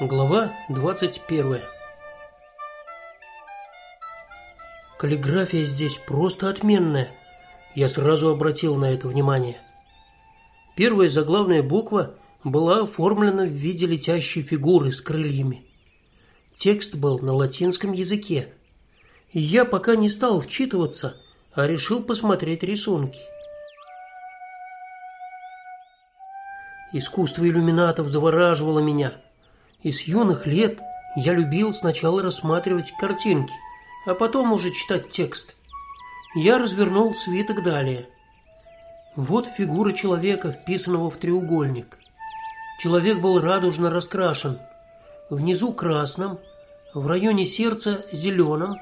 Глава 21. Каллиграфия здесь просто отменная. Я сразу обратил на это внимание. Первая заглавная буква была оформлена в виде летящей фигуры с крыльями. Текст был на латинском языке. И я пока не стал вчитываться, а решил посмотреть рисунки. Искусство иллюминатов завораживало меня. И с юных лет я любил сначала рассматривать картинки, а потом уже читать текст. Я развернул свиток далее. Вот фигура человека, вписанного в треугольник. Человек был радужно раскрашен. Внизу красным, в районе сердца зеленым,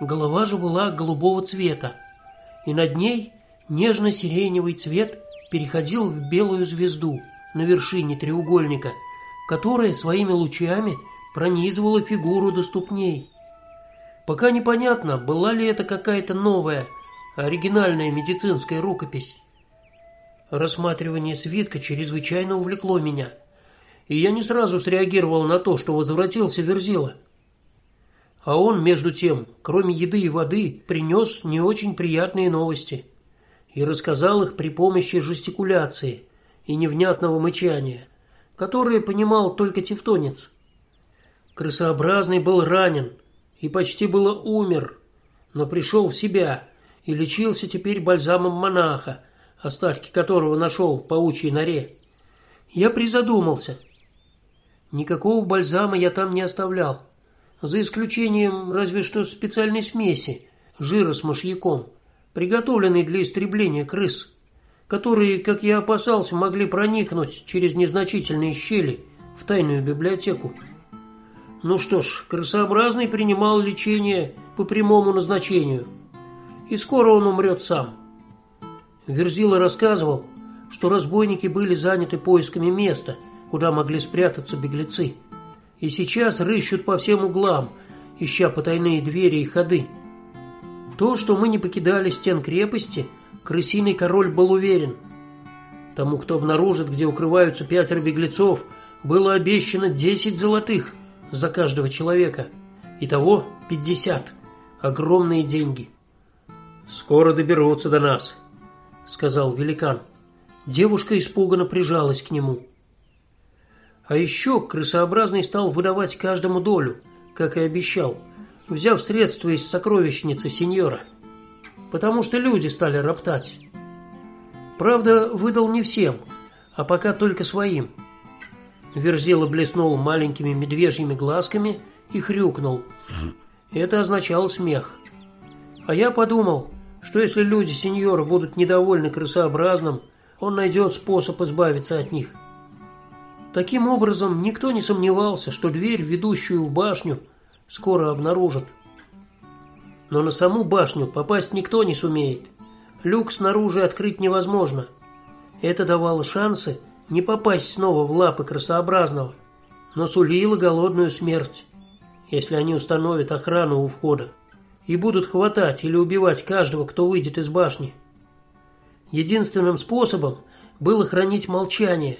голова же была голубого цвета, и над ней нежно-сиреневый цвет переходил в белую звезду на вершине треугольника – которая своими лучами пронизывала фигуру до ступней. Пока непонятно, была ли это какая-то новая, оригинальная медицинская рукопись. Рассматривание свитка чрезвычайно увлекло меня, и я не сразу среагировал на то, что возвратился Верзила. А он между тем, кроме еды и воды, принес не очень приятные новости и рассказал их при помощи жестикуляции и невнятного мычания которые понимал только тевтонец. Крысообразный был ранен и почти было умер, но пришел в себя и лечился теперь бальзамом монаха, остатки которого нашел в паучьей норе. Я призадумался. Никакого бальзама я там не оставлял, за исключением разве что специальной смеси жира с мышьяком, приготовленной для истребления крыс которые, как я опасался, могли проникнуть через незначительные щели в тайную библиотеку. Ну что ж, крысообразный принимал лечение по прямому назначению, и скоро он умрет сам. Верзила рассказывал, что разбойники были заняты поисками места, куда могли спрятаться беглецы, и сейчас рыщут по всем углам, ища потайные двери и ходы. То, что мы не покидали стен крепости, крысиный король был уверен. Тому, кто обнаружит, где укрываются пятеро беглецов, было обещано десять золотых за каждого человека. Итого пятьдесят. Огромные деньги. Скоро доберутся до нас, сказал великан. Девушка испуганно прижалась к нему. А еще крысообразный стал выдавать каждому долю, как и обещал, взяв средства из сокровищницы сеньора потому что люди стали роптать. Правда, выдал не всем, а пока только своим. Верзила блеснул маленькими медвежьими глазками и хрюкнул. Это означало смех. А я подумал, что если люди сеньора будут недовольны крысообразным, он найдет способ избавиться от них. Таким образом, никто не сомневался, что дверь, ведущую в башню, скоро обнаружат но на саму башню попасть никто не сумеет. Люк снаружи открыть невозможно. Это давало шансы не попасть снова в лапы красообразного, но сулило голодную смерть, если они установят охрану у входа и будут хватать или убивать каждого, кто выйдет из башни. Единственным способом было хранить молчание.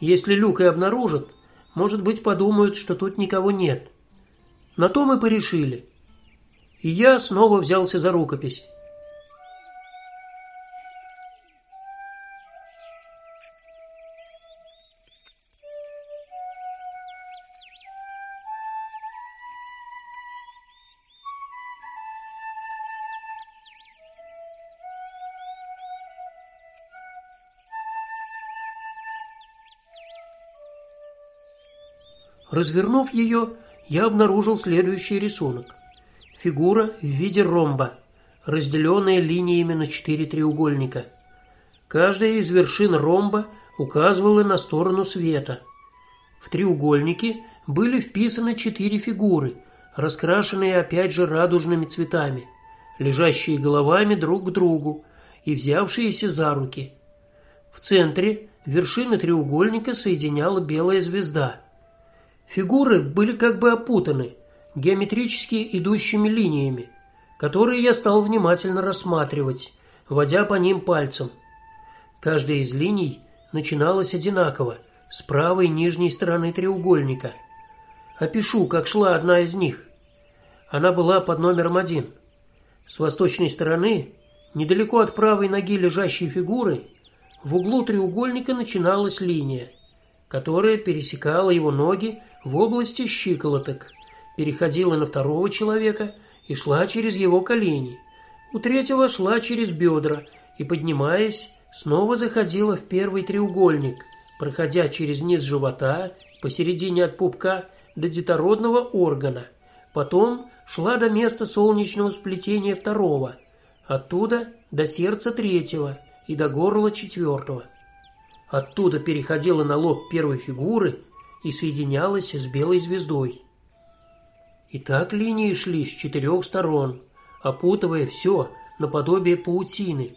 Если люк и обнаружат, может быть, подумают, что тут никого нет. На то мы порешили и я снова взялся за рукопись. Развернув ее, я обнаружил следующий рисунок. Фигура в виде ромба, разделенная линиями на четыре треугольника. Каждая из вершин ромба указывала на сторону света. В треугольнике были вписаны четыре фигуры, раскрашенные опять же радужными цветами, лежащие головами друг к другу и взявшиеся за руки. В центре вершины треугольника соединяла белая звезда. Фигуры были как бы опутаны, геометрически идущими линиями, которые я стал внимательно рассматривать, водя по ним пальцем. Каждая из линий начиналась одинаково, с правой нижней стороны треугольника – Опишу, как шла одна из них. Она была под номером один. С восточной стороны, недалеко от правой ноги лежащей фигуры, в углу треугольника начиналась линия, которая пересекала его ноги в области щиколоток, переходила на второго человека и шла через его колени. У третьего шла через бедра и поднимаясь, снова заходила в первый треугольник, проходя через низ живота, посередине от пупка до детородного органа. Потом шла до места солнечного сплетения второго, оттуда до сердца третьего и до горла четвертого. Оттуда переходила на лоб первой фигуры и соединялась с белой звездой. И так линии шли с четырех сторон, опутывая все наподобие паутины.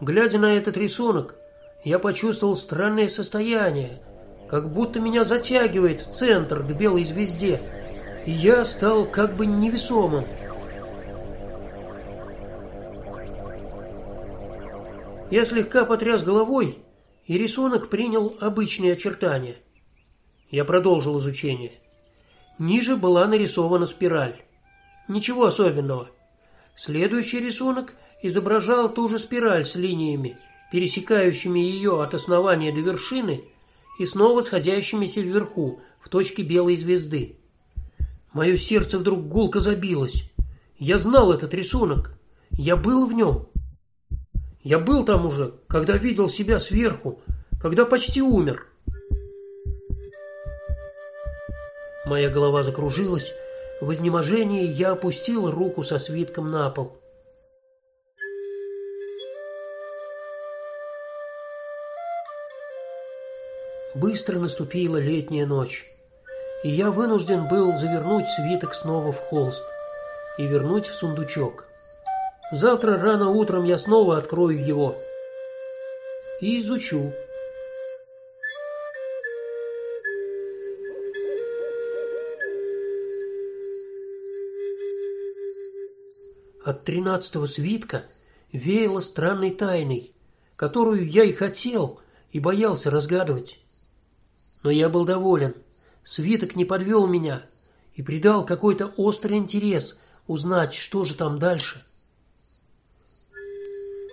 Глядя на этот рисунок, я почувствовал странное состояние, как будто меня затягивает в центр к белой звезде, и я стал как бы невесомым. Я слегка потряс головой, и рисунок принял обычные очертания. Я продолжил изучение. Ниже была нарисована спираль. Ничего особенного. Следующий рисунок изображал ту же спираль с линиями, пересекающими ее от основания до вершины и снова сходящимися вверху, в точке белой звезды. Мое сердце вдруг гулко забилось. Я знал этот рисунок. Я был в нем. Я был там уже, когда видел себя сверху, когда почти умер. Моя голова закружилась. В изнеможении я опустил руку со свитком на пол. Быстро наступила летняя ночь, и я вынужден был завернуть свиток снова в холст и вернуть в сундучок. Завтра рано утром я снова открою его и изучу. От тринадцатого свитка веяло странной тайной, которую я и хотел, и боялся разгадывать но я был доволен. Свиток не подвел меня и придал какой-то острый интерес узнать, что же там дальше.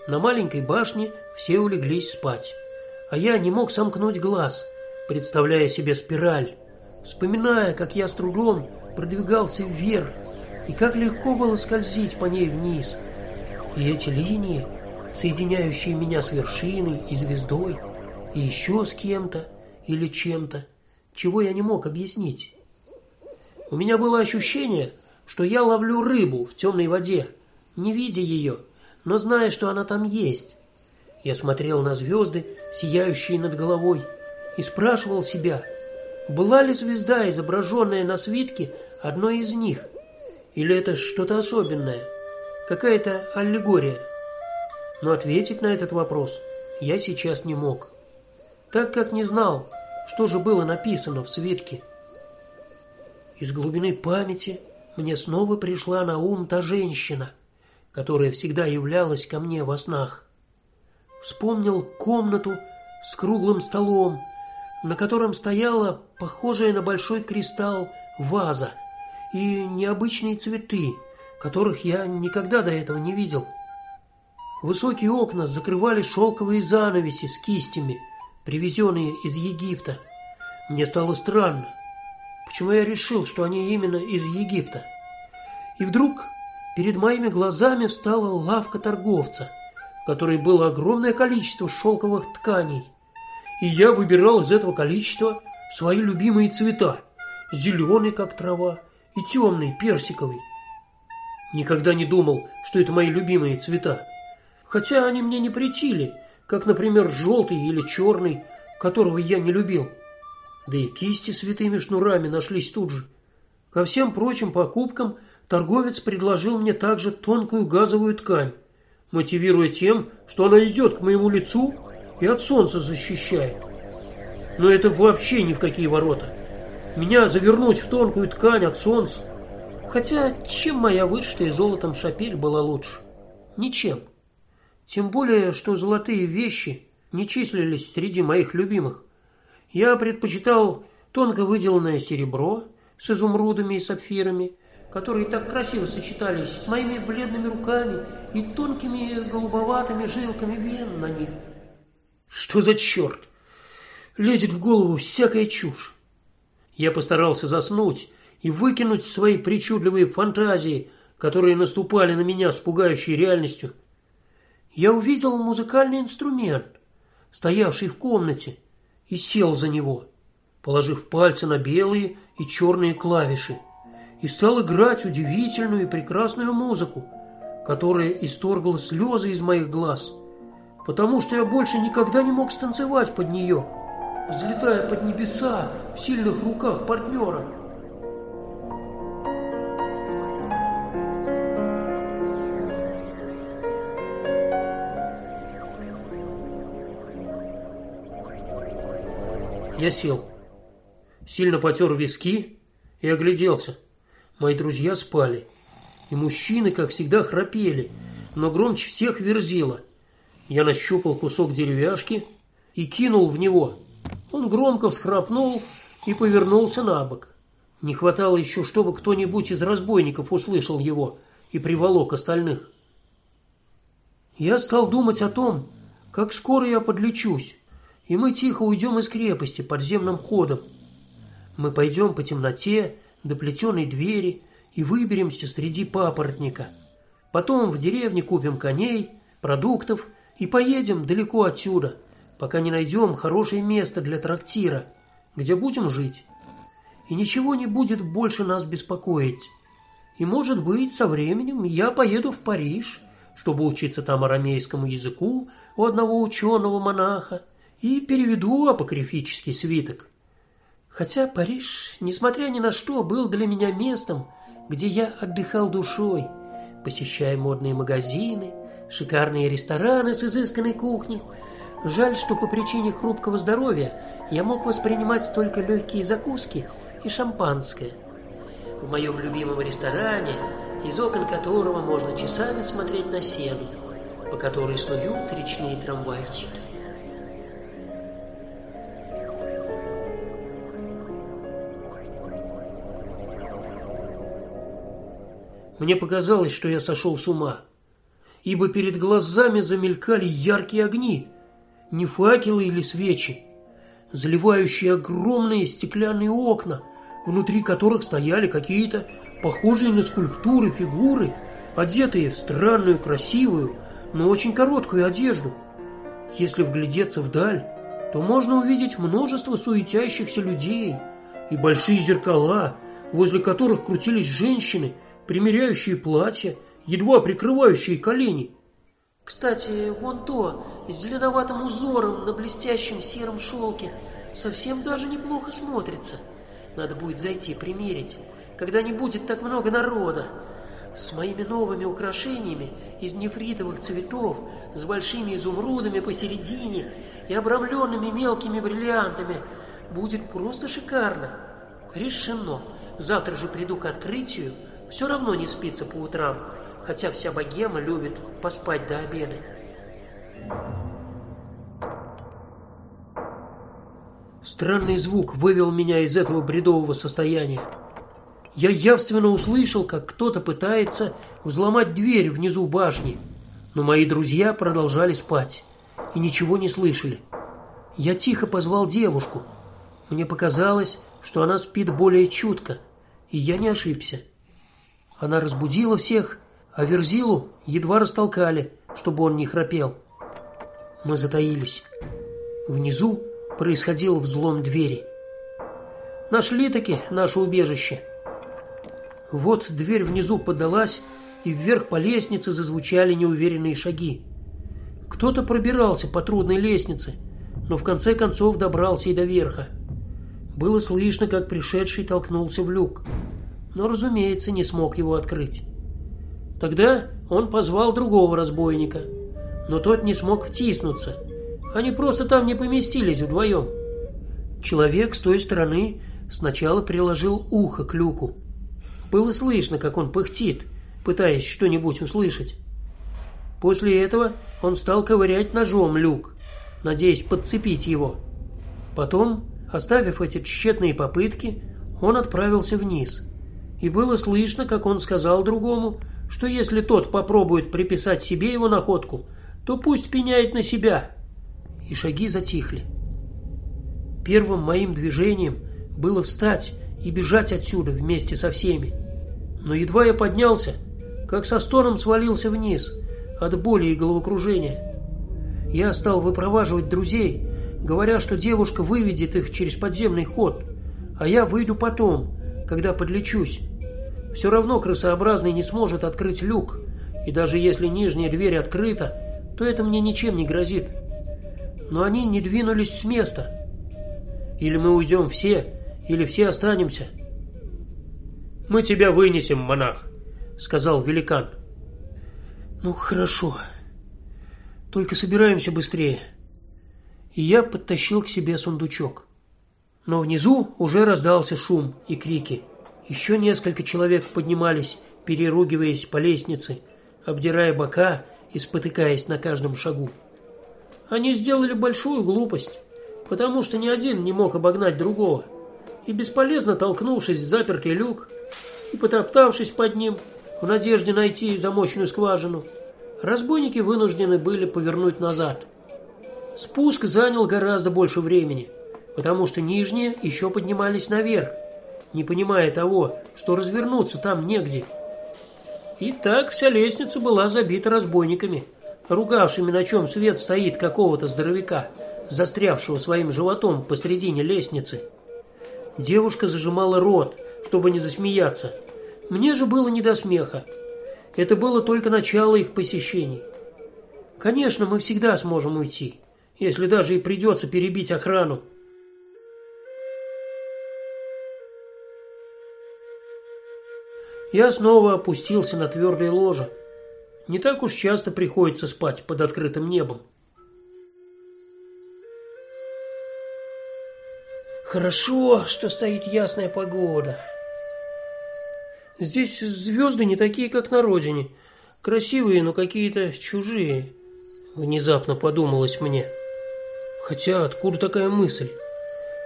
На маленькой башне все улеглись спать, а я не мог сомкнуть глаз, представляя себе спираль, вспоминая, как я с трудом продвигался вверх и как легко было скользить по ней вниз. И эти линии, соединяющие меня с вершиной и звездой, и еще с кем-то, или чем-то, чего я не мог объяснить. У меня было ощущение, что я ловлю рыбу в темной воде, не видя ее, но зная, что она там есть. Я смотрел на звезды, сияющие над головой, и спрашивал себя, была ли звезда, изображенная на свитке, одной из них, или это что-то особенное, какая-то аллегория. Но ответить на этот вопрос я сейчас не мог так как не знал, что же было написано в свитке. Из глубины памяти мне снова пришла на ум та женщина, которая всегда являлась ко мне во снах. Вспомнил комнату с круглым столом, на котором стояла похожая на большой кристалл ваза и необычные цветы, которых я никогда до этого не видел. Высокие окна закрывали шелковые занавеси с кистями привезенные из Египта. Мне стало странно, почему я решил, что они именно из Египта. И вдруг перед моими глазами встала лавка торговца, в которой было огромное количество шелковых тканей. И я выбирал из этого количества свои любимые цвета: зеленый, как трава, и темный, персиковый. Никогда не думал, что это мои любимые цвета, хотя они мне не претили как, например, желтый или черный, которого я не любил. Да и кисти с витыми шнурами нашлись тут же. Ко всем прочим покупкам торговец предложил мне также тонкую газовую ткань, мотивируя тем, что она идет к моему лицу и от солнца защищает. Но это вообще ни в какие ворота. Меня завернуть в тонкую ткань от солнца. Хотя чем моя вышитая золотом шапель была лучше? Ничем. Тем более, что золотые вещи не числились среди моих любимых. Я предпочитал тонко выделанное серебро, с изумрудами и сапфирами, которые так красиво сочетались с моими бледными руками и тонкими голубоватыми жилками вен на них. Что за черт? Лезет в голову всякая чушь. Я постарался заснуть и выкинуть свои причудливые фантазии, которые наступали на меня с пугающей реальностью. Я увидел музыкальный инструмент, стоявший в комнате, и сел за него, положив пальцы на белые и черные клавиши и стал играть удивительную и прекрасную музыку, которая исторгла слезы из моих глаз, потому что я больше никогда не мог станцевать под нее, взлетая под небеса в сильных руках партнера. Я сел, сильно потер виски и огляделся. Мои друзья спали, и мужчины, как всегда, храпели, но громче всех верзила. Я нащупал кусок деревяшки и кинул в него. Он громко всхрапнул и повернулся на бок. Не хватало еще, чтобы кто-нибудь из разбойников услышал его и приволок остальных. Я стал думать о том, как скоро я подлечусь, и мы тихо уйдем из крепости подземным ходом. Мы пойдем по темноте, до плетеной двери и выберемся среди папоротника. Потом в деревне купим коней, продуктов и поедем далеко отсюда, пока не найдем хорошее место для трактира, где будем жить. И ничего не будет больше нас беспокоить. И, может быть, со временем я поеду в Париж, чтобы учиться там арамейскому языку у одного ученого монаха и переведу апокрифический свиток. Хотя Париж, несмотря ни на что, был для меня местом, где я отдыхал душой, посещая модные магазины, шикарные рестораны с изысканной кухней. Жаль, что по причине хрупкого здоровья я мог воспринимать только легкие закуски и шампанское. В моем любимом ресторане, из окон которого можно часами смотреть на сену, по которой снуют речные трамвайчики. Мне показалось, что я сошел с ума, ибо перед глазами замелькали яркие огни, не факелы или свечи, заливающие огромные стеклянные окна, внутри которых стояли какие-то похожие на скульптуры фигуры, одетые в странную красивую, но очень короткую одежду. Если вглядеться вдаль, то можно увидеть множество суетящихся людей и большие зеркала, возле которых крутились женщины примеряющие платья, едва прикрывающие колени. Кстати, вон то с зеленоватым узором на блестящем сером шелке совсем даже неплохо смотрится. Надо будет зайти примерить, когда не будет так много народа. С моими новыми украшениями из нефритовых цветов, с большими изумрудами посередине и обрамленными мелкими бриллиантами будет просто шикарно. Решено. Завтра же приду к открытию все равно не спится по утрам, хотя вся богема любит поспать до обеда. Странный звук вывел меня из этого бредового состояния. Я явственно услышал, как кто-то пытается взломать дверь внизу башни, но мои друзья продолжали спать и ничего не слышали. Я тихо позвал девушку. Мне показалось, что она спит более чутко, и я не ошибся. Она разбудила всех, а Верзилу едва растолкали, чтобы он не храпел. Мы затаились. Внизу происходил взлом двери. Нашли таки наше убежище. Вот дверь внизу подалась, и вверх по лестнице зазвучали неуверенные шаги. Кто-то пробирался по трудной лестнице, но в конце концов добрался и до верха. Было слышно, как пришедший толкнулся в люк но, разумеется, не смог его открыть. Тогда он позвал другого разбойника, но тот не смог втиснуться. Они просто там не поместились вдвоем. Человек с той стороны сначала приложил ухо к люку. Было слышно, как он пыхтит, пытаясь что-нибудь услышать. После этого он стал ковырять ножом люк, надеясь подцепить его. Потом, оставив эти тщетные попытки, он отправился вниз. И было слышно, как он сказал другому, что если тот попробует приписать себе его находку, то пусть пеняет на себя. И шаги затихли. Первым моим движением было встать и бежать отсюда вместе со всеми. Но едва я поднялся, как со стоном свалился вниз от боли и головокружения. Я стал выпроваживать друзей, говоря, что девушка выведет их через подземный ход, а я выйду потом, когда подлечусь. Все равно крысообразный не сможет открыть люк, и даже если нижняя дверь открыта, то это мне ничем не грозит. Но они не двинулись с места. Или мы уйдем все, или все останемся. Мы тебя вынесем, монах, сказал великан. Ну хорошо. Только собираемся быстрее. И я подтащил к себе сундучок. Но внизу уже раздался шум и крики. Еще несколько человек поднимались, переругиваясь по лестнице, обдирая бока и спотыкаясь на каждом шагу. Они сделали большую глупость, потому что ни один не мог обогнать другого. И бесполезно толкнувшись в запертый люк и потоптавшись под ним в надежде найти замочную скважину, разбойники вынуждены были повернуть назад. Спуск занял гораздо больше времени, потому что нижние еще поднимались наверх не понимая того, что развернуться там негде. И так вся лестница была забита разбойниками, ругавшими, на чем свет стоит какого-то здоровяка, застрявшего своим животом посредине лестницы. Девушка зажимала рот, чтобы не засмеяться. Мне же было не до смеха. Это было только начало их посещений. Конечно, мы всегда сможем уйти, если даже и придется перебить охрану. Я снова опустился на твердое ложе. Не так уж часто приходится спать под открытым небом. Хорошо, что стоит ясная погода. Здесь звезды не такие, как на родине. Красивые, но какие-то чужие. Внезапно подумалось мне. Хотя откуда такая мысль?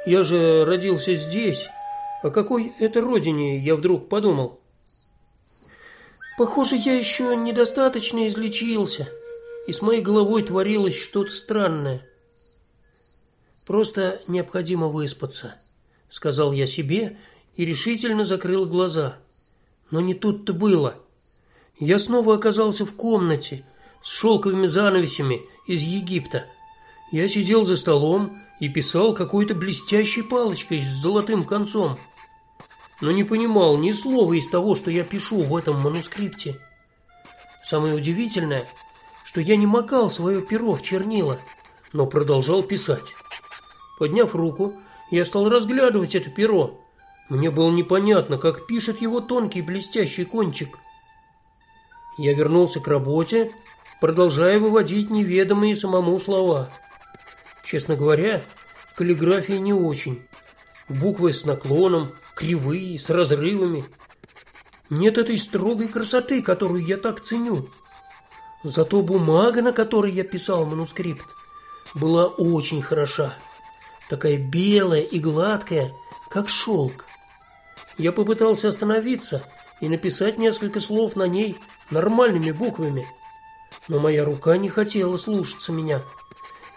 Я же родился здесь. О какой это родине я вдруг подумал? Похоже, я еще недостаточно излечился, и с моей головой творилось что-то странное. Просто необходимо выспаться, сказал я себе и решительно закрыл глаза. Но не тут-то было. Я снова оказался в комнате с шелковыми занавесями из Египта. Я сидел за столом и писал какой-то блестящей палочкой с золотым концом но не понимал ни слова из того, что я пишу в этом манускрипте. Самое удивительное, что я не макал свое перо в чернила, но продолжал писать. Подняв руку, я стал разглядывать это перо. Мне было непонятно, как пишет его тонкий блестящий кончик. Я вернулся к работе, продолжая выводить неведомые самому слова. Честно говоря, каллиграфия не очень. Буквы с наклоном, кривые, с разрывами. Нет этой строгой красоты, которую я так ценю. Зато бумага, на которой я писал манускрипт, была очень хороша. Такая белая и гладкая, как шелк. Я попытался остановиться и написать несколько слов на ней нормальными буквами, но моя рука не хотела слушаться меня.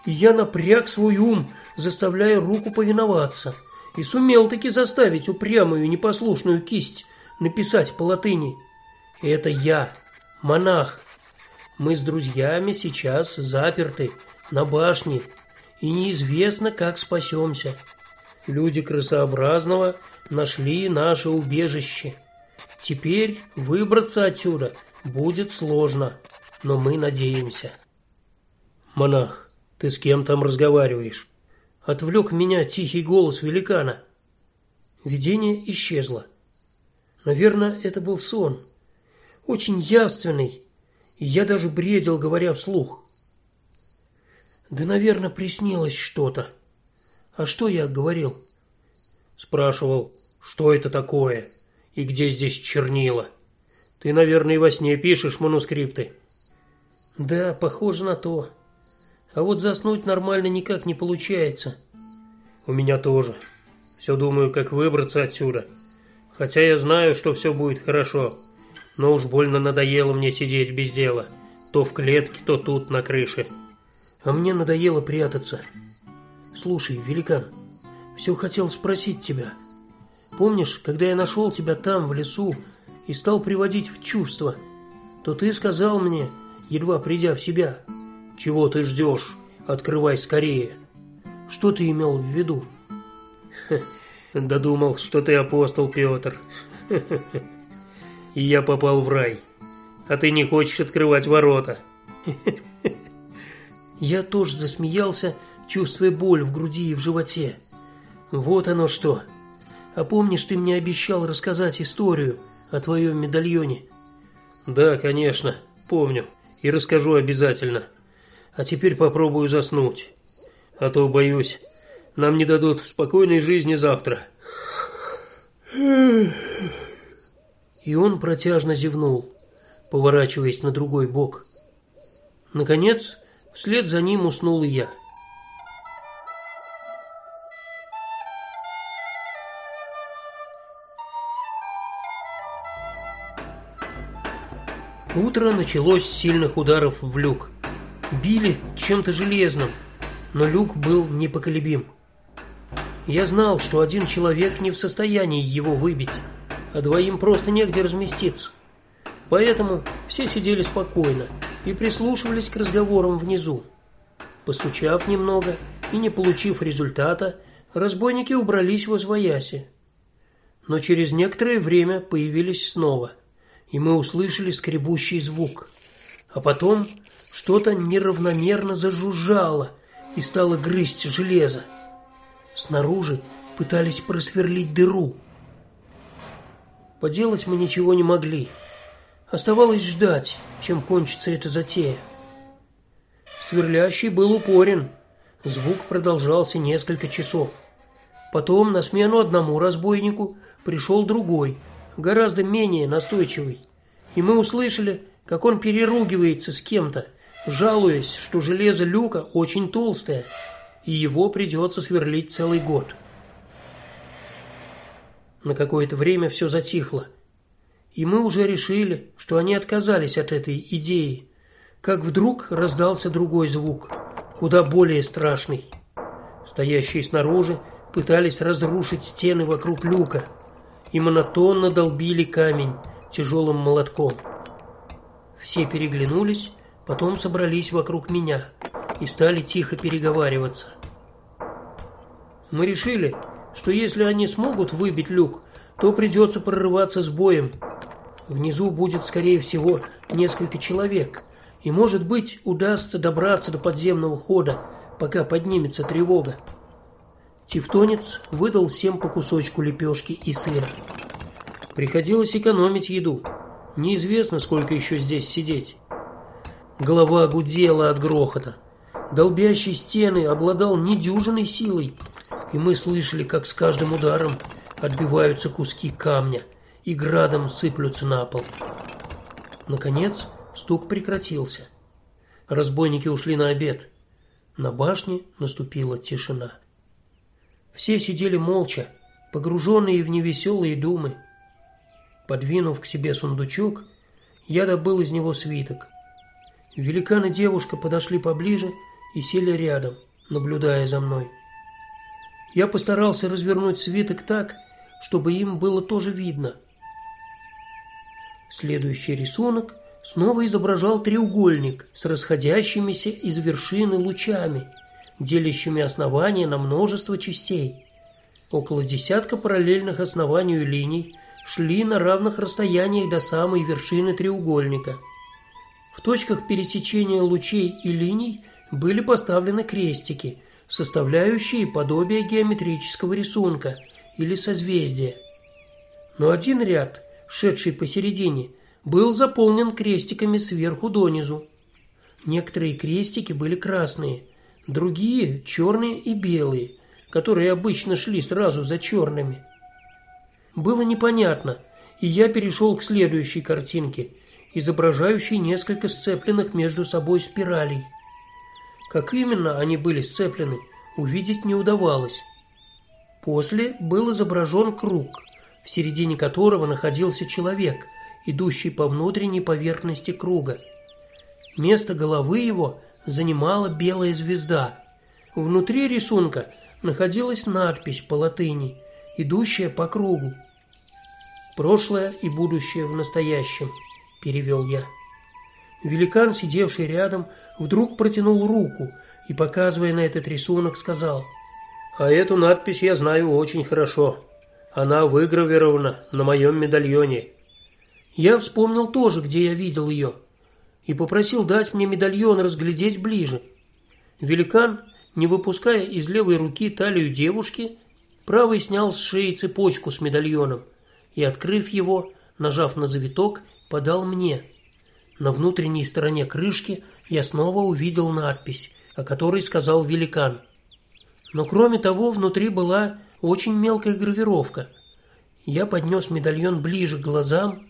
И я напряг свой ум, заставляя руку повиноваться и сумел таки заставить упрямую непослушную кисть написать по латыни. Это я, монах. Мы с друзьями сейчас заперты на башне, и неизвестно, как спасемся. Люди крысообразного нашли наше убежище. Теперь выбраться отсюда будет сложно, но мы надеемся. Монах, ты с кем там разговариваешь? Отвлек меня тихий голос великана. Видение исчезло. Наверное, это был сон, очень явственный, и я даже бредил, говоря вслух. Да, наверное, приснилось что-то. А что я говорил? Спрашивал, что это такое и где здесь чернила. Ты, наверное, во сне пишешь манускрипты. Да, похоже на то. А вот заснуть нормально никак не получается. У меня тоже. Все думаю, как выбраться отсюда. Хотя я знаю, что все будет хорошо. Но уж больно надоело мне сидеть без дела. То в клетке, то тут на крыше. А мне надоело прятаться. Слушай, великан, все хотел спросить тебя. Помнишь, когда я нашел тебя там в лесу и стал приводить в чувство, то ты сказал мне, едва придя в себя, чего ты ждешь? Открывай скорее. Что ты имел в виду? Додумал, что ты апостол Петр. И я попал в рай. А ты не хочешь открывать ворота. Я тоже засмеялся, чувствуя боль в груди и в животе. Вот оно что. А помнишь, ты мне обещал рассказать историю о твоем медальоне? Да, конечно, помню. И расскажу обязательно. А теперь попробую заснуть. А то боюсь, нам не дадут спокойной жизни завтра. И он протяжно зевнул, поворачиваясь на другой бок. Наконец, вслед за ним уснул и я. Утро началось с сильных ударов в люк. Били чем-то железным, но люк был непоколебим. Я знал, что один человек не в состоянии его выбить, а двоим просто негде разместиться. Поэтому все сидели спокойно и прислушивались к разговорам внизу. Постучав немного и не получив результата, разбойники убрались в освояси. Но через некоторое время появились снова, и мы услышали скребущий звук. А потом что-то неравномерно зажужжало и стало грызть железо. Снаружи пытались просверлить дыру. Поделать мы ничего не могли. Оставалось ждать, чем кончится эта затея. Сверлящий был упорен. Звук продолжался несколько часов. Потом на смену одному разбойнику пришел другой, гораздо менее настойчивый. И мы услышали, как он переругивается с кем-то, жалуясь, что железо люка очень толстое и его придется сверлить целый год. На какое-то время все затихло. И мы уже решили, что они отказались от этой идеи, как вдруг раздался другой звук, куда более страшный. Стоящие снаружи пытались разрушить стены вокруг люка и монотонно долбили камень тяжелым молотком. Все переглянулись, потом собрались вокруг меня и стали тихо переговариваться. Мы решили, что если они смогут выбить люк, то придется прорываться с боем. Внизу будет скорее всего несколько человек, и может быть, удастся добраться до подземного хода, пока поднимется тревога. Тевтонец выдал всем по кусочку лепешки и сыра. Приходилось экономить еду. Неизвестно, сколько еще здесь сидеть. Голова гудела от грохота долбящий стены, обладал недюжиной силой, и мы слышали, как с каждым ударом отбиваются куски камня и градом сыплются на пол. Наконец, стук прекратился. Разбойники ушли на обед. На башне наступила тишина. Все сидели молча, погруженные в невеселые думы. Подвинув к себе сундучок, я добыл из него свиток. Великан и девушка подошли поближе и сели рядом, наблюдая за мной. Я постарался развернуть свиток так, чтобы им было тоже видно. Следующий рисунок снова изображал треугольник с расходящимися из вершины лучами, делящими основание на множество частей. Около десятка параллельных основанию линий шли на равных расстояниях до самой вершины треугольника. В точках пересечения лучей и линий были поставлены крестики, составляющие подобие геометрического рисунка или созвездия. Но один ряд, шедший посередине, был заполнен крестиками сверху донизу. Некоторые крестики были красные, другие черные и белые, которые обычно шли сразу за черными. Было непонятно, и я перешел к следующей картинке, изображающей несколько сцепленных между собой спиралей. Как именно они были сцеплены, увидеть не удавалось. После был изображен круг, в середине которого находился человек, идущий по внутренней поверхности круга. Место головы его занимала белая звезда. Внутри рисунка находилась надпись по латыни, идущая по кругу. Прошлое и будущее в настоящем, перевел я. Великан, сидевший рядом, вдруг протянул руку и, показывая на этот рисунок, сказал: "А эту надпись я знаю очень хорошо. Она выгравирована на моем медальоне". Я вспомнил тоже, где я видел ее, и попросил дать мне медальон разглядеть ближе. Великан, не выпуская из левой руки талию девушки, правой снял с шеи цепочку с медальоном и, открыв его, нажав на завиток, подал мне. На внутренней стороне крышки я снова увидел надпись, о которой сказал великан. Но кроме того, внутри была очень мелкая гравировка. Я поднес медальон ближе к глазам.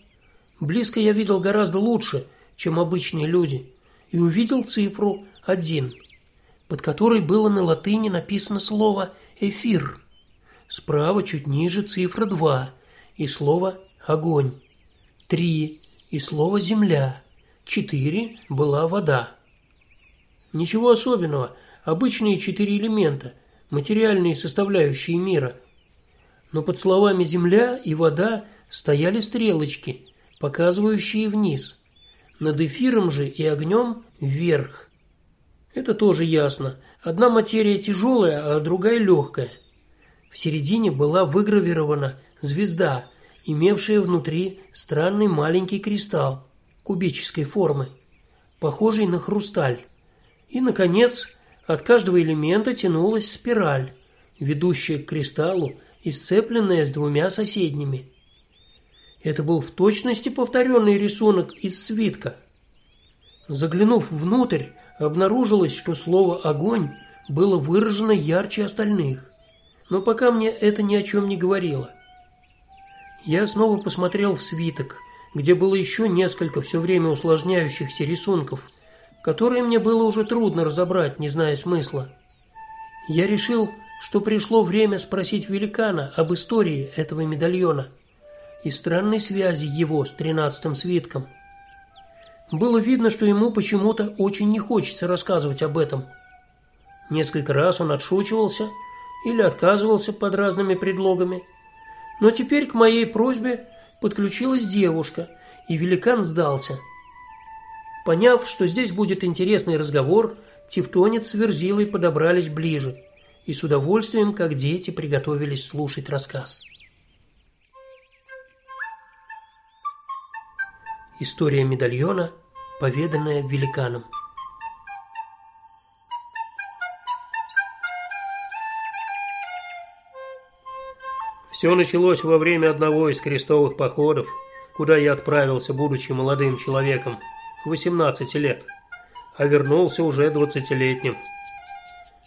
Близко я видел гораздо лучше, чем обычные люди, и увидел цифру один, под которой было на латыни написано слово эфир. Справа чуть ниже цифра два и слово огонь. Три и слово земля. Четыре была вода. Ничего особенного, обычные четыре элемента, материальные составляющие мира. Но под словами земля и вода стояли стрелочки, показывающие вниз. Над эфиром же и огнем вверх. Это тоже ясно. Одна материя тяжелая, а другая легкая. В середине была выгравирована звезда, имевшая внутри странный маленький кристалл кубической формы, похожий на хрусталь. И наконец, от каждого элемента тянулась спираль, ведущая к кристаллу и сцепленная с двумя соседними. Это был в точности повторенный рисунок из свитка. Заглянув внутрь, обнаружилось, что слово огонь было выражено ярче остальных. Но пока мне это ни о чем не говорило. Я снова посмотрел в свиток, где было еще несколько все время усложняющихся рисунков, которые мне было уже трудно разобрать, не зная смысла. Я решил, что пришло время спросить великана об истории этого медальона и странной связи его с тринадцатым свитком. Было видно, что ему почему-то очень не хочется рассказывать об этом. Несколько раз он отшучивался или отказывался под разными предлогами, но теперь к моей просьбе подключилась девушка, и великан сдался. Поняв, что здесь будет интересный разговор, Тевтонец с Верзилой подобрались ближе и с удовольствием, как дети, приготовились слушать рассказ. История медальона, поведанная великаном. Все началось во время одного из крестовых походов, куда я отправился, будучи молодым человеком, 18 лет, а вернулся уже двадцатилетним.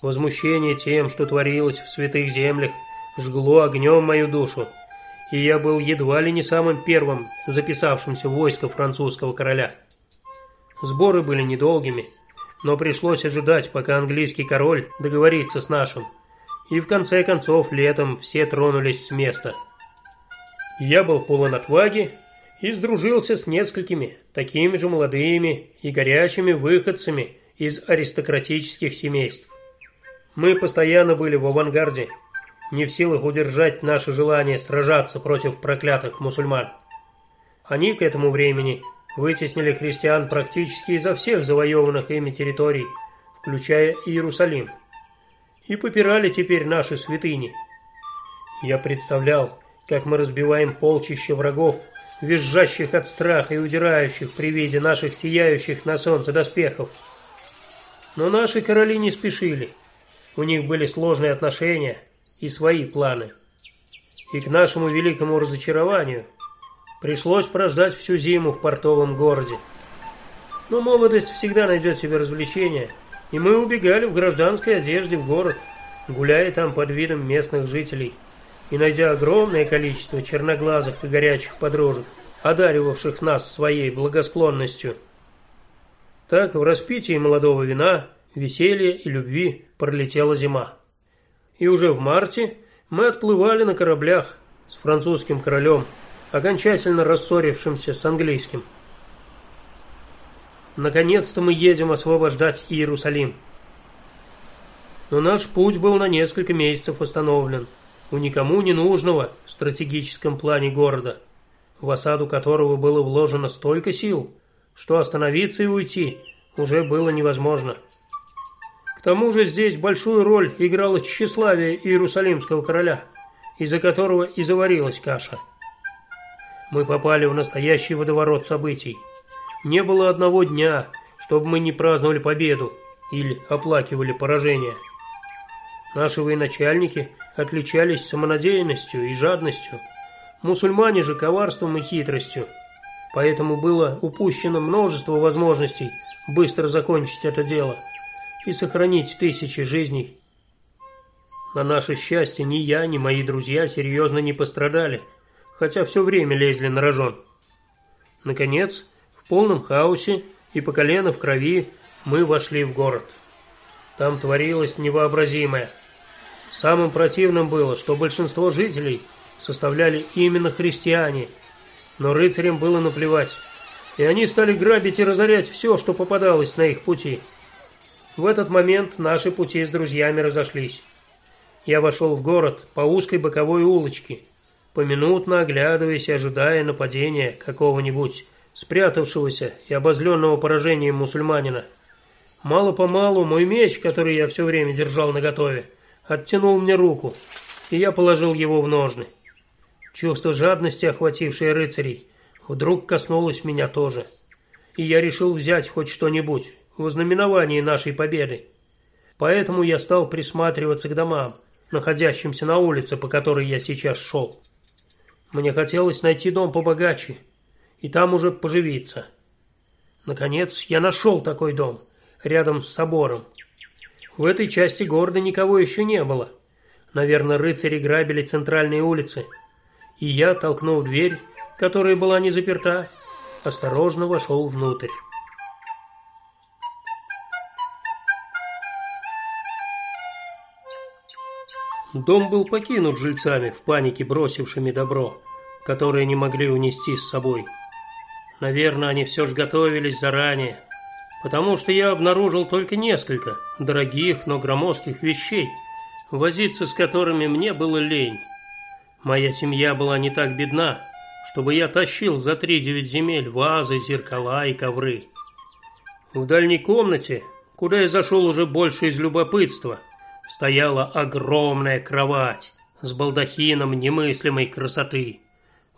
Возмущение тем, что творилось в святых землях, жгло огнем мою душу и я был едва ли не самым первым записавшимся в войско французского короля. Сборы были недолгими, но пришлось ожидать, пока английский король договорится с нашим. И в конце концов летом все тронулись с места. Я был полон отваги и сдружился с несколькими такими же молодыми и горячими выходцами из аристократических семейств. Мы постоянно были в авангарде не в силах удержать наше желание сражаться против проклятых мусульман. Они к этому времени вытеснили христиан практически изо всех завоеванных ими территорий, включая Иерусалим, и попирали теперь наши святыни. Я представлял, как мы разбиваем полчища врагов, визжащих от страха и удирающих при виде наших сияющих на солнце доспехов. Но наши короли не спешили. У них были сложные отношения, и свои планы. И к нашему великому разочарованию пришлось прождать всю зиму в портовом городе. Но молодость всегда найдет себе развлечение, и мы убегали в гражданской одежде в город, гуляя там под видом местных жителей и найдя огромное количество черноглазых и горячих подружек, одаривавших нас своей благосклонностью. Так в распитии молодого вина, веселья и любви пролетела зима и уже в марте мы отплывали на кораблях с французским королем, окончательно рассорившимся с английским. Наконец-то мы едем освобождать Иерусалим. Но наш путь был на несколько месяцев остановлен у никому не нужного в стратегическом плане города, в осаду которого было вложено столько сил, что остановиться и уйти уже было невозможно. К тому же здесь большую роль играло тщеславие Иерусалимского короля, из-за которого и заварилась каша. Мы попали в настоящий водоворот событий. Не было одного дня, чтобы мы не праздновали победу или оплакивали поражение. Наши военачальники отличались самонадеянностью и жадностью. Мусульмане же коварством и хитростью. Поэтому было упущено множество возможностей быстро закончить это дело и сохранить тысячи жизней. На наше счастье ни я, ни мои друзья серьезно не пострадали, хотя все время лезли на рожон. Наконец, в полном хаосе и по колено в крови мы вошли в город. Там творилось невообразимое. Самым противным было, что большинство жителей составляли именно христиане, но рыцарям было наплевать, и они стали грабить и разорять все, что попадалось на их пути. В этот момент наши пути с друзьями разошлись. Я вошел в город по узкой боковой улочке, поминутно оглядываясь и ожидая нападения какого-нибудь спрятавшегося и обозленного поражением мусульманина. Мало-помалу мой меч, который я все время держал наготове, оттянул мне руку, и я положил его в ножны. Чувство жадности, охватившее рыцарей, вдруг коснулось меня тоже, и я решил взять хоть что-нибудь в знаменовании нашей победы. Поэтому я стал присматриваться к домам, находящимся на улице, по которой я сейчас шел. Мне хотелось найти дом побогаче и там уже поживиться. Наконец, я нашел такой дом рядом с собором. В этой части города никого еще не было. Наверное, рыцари грабили центральные улицы. И я, толкнув дверь, которая была не заперта, осторожно вошел внутрь. Дом был покинут жильцами, в панике бросившими добро, которое не могли унести с собой. Наверное, они все же готовились заранее, потому что я обнаружил только несколько дорогих, но громоздких вещей, возиться с которыми мне было лень. Моя семья была не так бедна, чтобы я тащил за три девять земель вазы, зеркала и ковры. В дальней комнате, куда я зашел уже больше из любопытства, стояла огромная кровать с балдахином немыслимой красоты,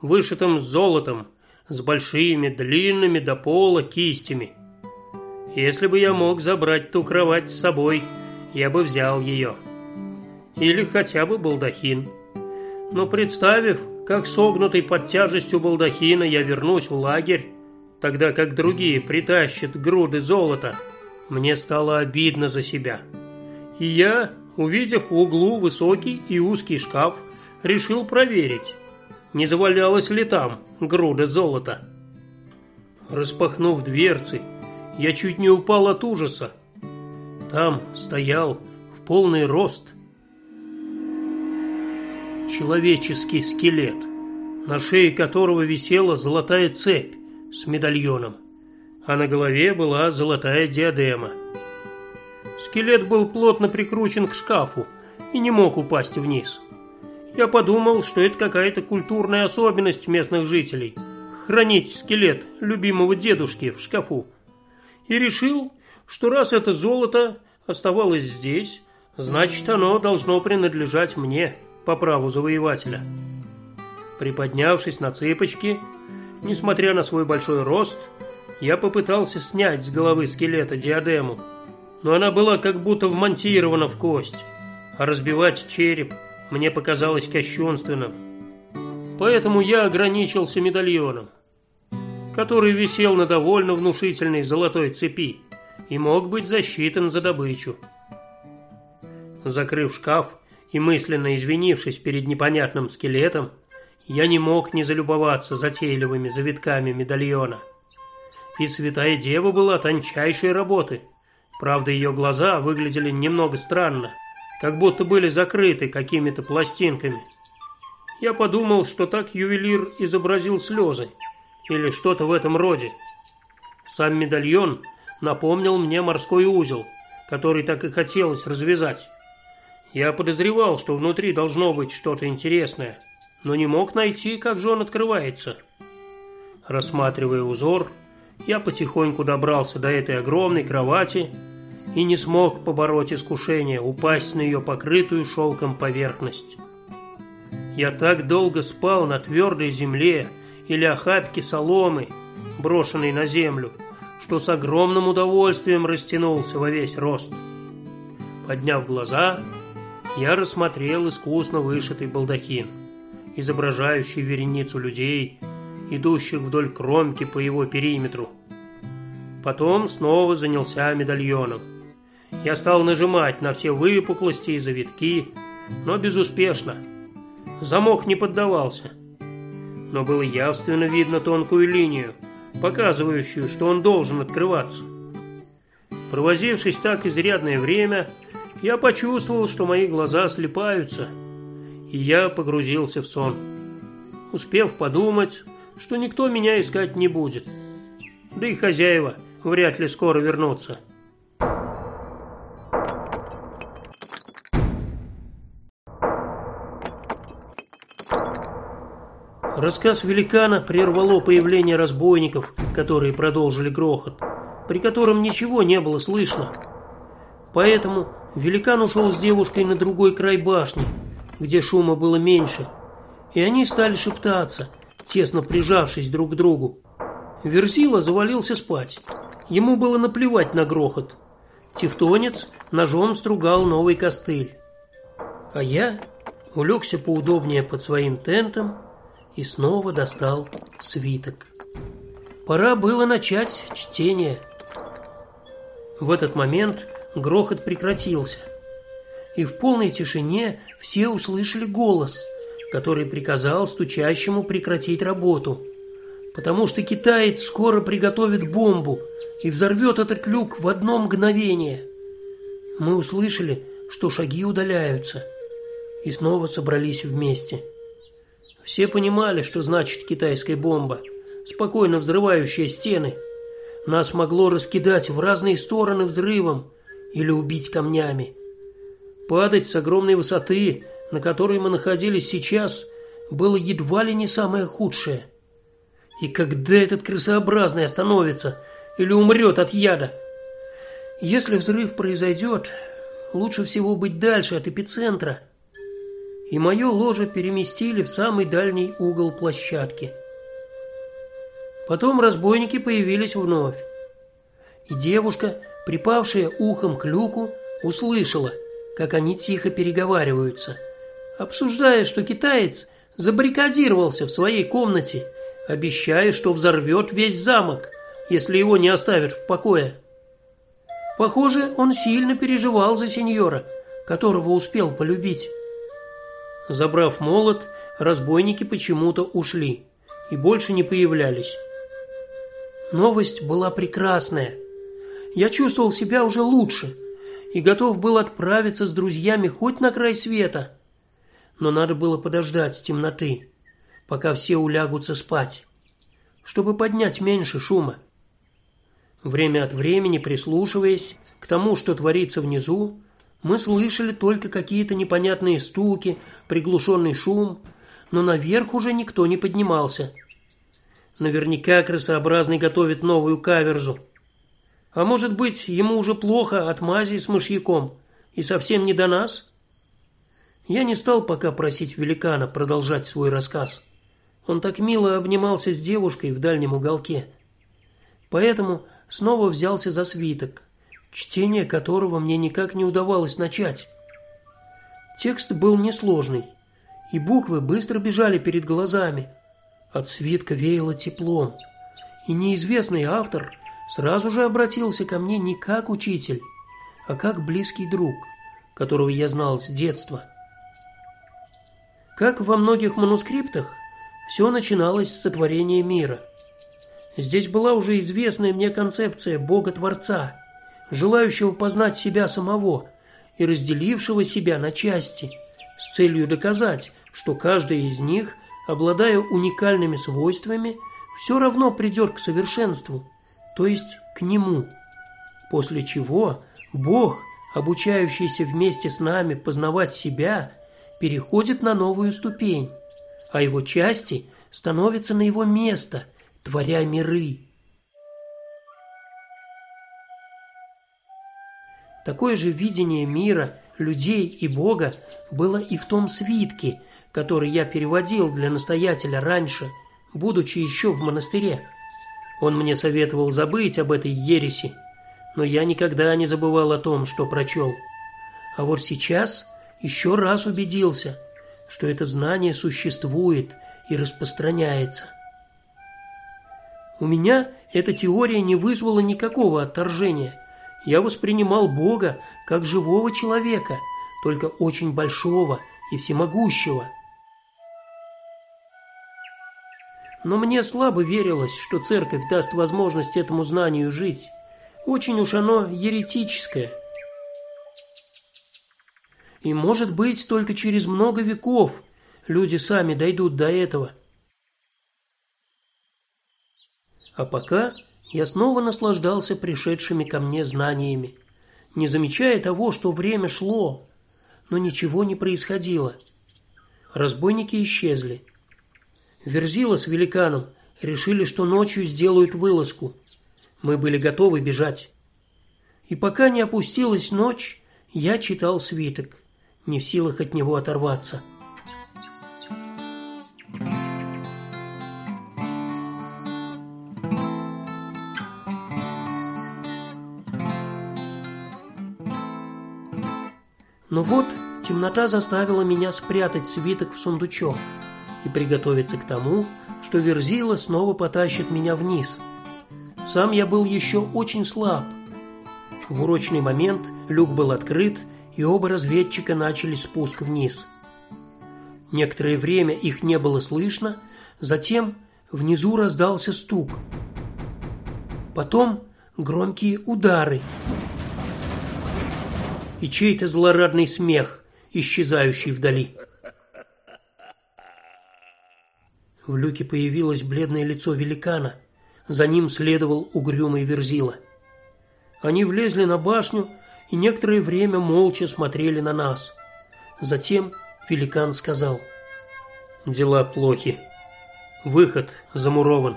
вышитым золотом, с большими длинными до пола кистями – если бы я мог забрать ту кровать с собой, я бы взял ее. Или хотя бы балдахин. Но представив, как согнутый под тяжестью балдахина я вернусь в лагерь, тогда как другие притащат груды золота, мне стало обидно за себя. И я, увидев в углу высокий и узкий шкаф, решил проверить, не завалялась ли там груда золота. Распахнув дверцы, я чуть не упал от ужаса. Там стоял в полный рост человеческий скелет, на шее которого висела золотая цепь с медальоном, а на голове была золотая диадема. Скелет был плотно прикручен к шкафу и не мог упасть вниз. Я подумал, что это какая-то культурная особенность местных жителей хранить скелет любимого дедушки в шкафу и решил, что раз это золото оставалось здесь, значит оно должно принадлежать мне по праву завоевателя. Приподнявшись на цыпочки, несмотря на свой большой рост, я попытался снять с головы скелета диадему, но она была как будто вмонтирована в кость, а разбивать череп мне показалось кощунственным. Поэтому я ограничился медальоном который висел на довольно внушительной золотой цепи и мог быть засчитан за добычу. Закрыв шкаф и мысленно извинившись перед непонятным скелетом, я не мог не залюбоваться затейливыми завитками медальона. И святая дева была тончайшей работы. Правда, ее глаза выглядели немного странно. Как будто были закрыты какими-то пластинками. Я подумал, что так ювелир изобразил слезы или что-то в этом роде. Сам медальон напомнил мне морской узел, который так и хотелось развязать. Я подозревал, что внутри должно быть что-то интересное, но не мог найти, как же он открывается. Рассматривая узор, я потихоньку добрался до этой огромной кровати и не смог побороть искушение упасть на ее покрытую шелком поверхность. Я так долго спал на твердой земле или охапке соломы, брошенной на землю, что с огромным удовольствием растянулся во весь рост. Подняв глаза, я рассмотрел искусно вышитый балдахин, изображающий вереницу людей, идущих вдоль кромки по его периметру. Потом снова занялся медальоном. Я стал нажимать на все выпуклости и завитки, но безуспешно. Замок не поддавался. Но было явственно видно тонкую линию, показывающую, что он должен открываться. Провозившись так изрядное время, я почувствовал, что мои глаза слепаются, и я погрузился в сон. Успев подумать, что никто меня искать не будет. Да и хозяева вряд ли скоро вернутся. Рассказ великана прервало появление разбойников, которые продолжили грохот, при котором ничего не было слышно. Поэтому великан ушел с девушкой на другой край башни, где шума было меньше, и они стали шептаться, тесно прижавшись друг к другу. Верзила завалился спать. Ему было наплевать на грохот. Тевтонец ножом стругал новый костыль. А я улегся поудобнее под своим тентом и снова достал свиток. Пора было начать чтение. В этот момент грохот прекратился, и в полной тишине все услышали голос, который приказал стучащему прекратить работу, потому что китаец скоро приготовит бомбу и взорвет этот люк в одно мгновение. Мы услышали, что шаги удаляются, и снова собрались вместе. Все понимали, что значит китайская бомба, спокойно взрывающая стены. Нас могло раскидать в разные стороны взрывом или убить камнями. Падать с огромной высоты, на которой мы находились сейчас, было едва ли не самое худшее. И когда этот крысообразный остановится или умрет от яда? Если взрыв произойдет, лучше всего быть дальше от эпицентра и мое ложе переместили в самый дальний угол площадки. Потом разбойники появились вновь. И девушка, припавшая ухом к люку, услышала, как они тихо переговариваются, обсуждая, что китаец забаррикадировался в своей комнате, обещая, что взорвет весь замок, если его не оставят в покое. Похоже, он сильно переживал за сеньора, которого успел полюбить. Забрав молот, разбойники почему-то ушли и больше не появлялись. Новость была прекрасная. Я чувствовал себя уже лучше и готов был отправиться с друзьями хоть на край света. Но надо было подождать темноты, пока все улягутся спать, чтобы поднять меньше шума. Время от времени прислушиваясь к тому, что творится внизу, мы слышали только какие-то непонятные стуки, приглушенный шум, но наверх уже никто не поднимался. Наверняка крысообразный готовит новую каверзу. А может быть, ему уже плохо от мази с мышьяком и совсем не до нас? Я не стал пока просить великана продолжать свой рассказ. Он так мило обнимался с девушкой в дальнем уголке. Поэтому снова взялся за свиток чтение которого мне никак не удавалось начать. Текст был несложный, и буквы быстро бежали перед глазами. От свитка веяло теплом, и неизвестный автор сразу же обратился ко мне не как учитель, а как близкий друг, которого я знал с детства. Как во многих манускриптах, все начиналось с сотворения мира. Здесь была уже известная мне концепция Бога Творца, желающего познать себя самого и разделившего себя на части с целью доказать, что каждый из них, обладая уникальными свойствами, все равно придет к совершенству, то есть к нему. После чего Бог, обучающийся вместе с нами познавать себя, переходит на новую ступень, а его части становятся на его место, творя миры. Такое же видение мира, людей и Бога было и в том свитке, который я переводил для настоятеля раньше, будучи еще в монастыре. Он мне советовал забыть об этой ереси, но я никогда не забывал о том, что прочел. А вот сейчас еще раз убедился, что это знание существует и распространяется. У меня эта теория не вызвала никакого отторжения. Я воспринимал Бога как живого человека, только очень большого и всемогущего. Но мне слабо верилось, что церковь даст возможность этому знанию жить. Очень уж оно еретическое. И может быть, только через много веков люди сами дойдут до этого. А пока я снова наслаждался пришедшими ко мне знаниями, не замечая того, что время шло, но ничего не происходило. Разбойники исчезли. Верзила с великаном решили, что ночью сделают вылазку. Мы были готовы бежать. И пока не опустилась ночь, я читал свиток не в силах от него оторваться. Но вот темнота заставила меня спрятать свиток в сундучок и приготовиться к тому, что Верзила снова потащит меня вниз. Сам я был еще очень слаб. В урочный момент люк был открыт, и оба разведчика начали спуск вниз. Некоторое время их не было слышно, затем внизу раздался стук. Потом громкие удары. И чей-то злорадный смех, исчезающий вдали. В люке появилось бледное лицо великана. За ним следовал угрюмый Верзила. Они влезли на башню и некоторое время молча смотрели на нас. Затем великан сказал: "Дела плохи. Выход замурован".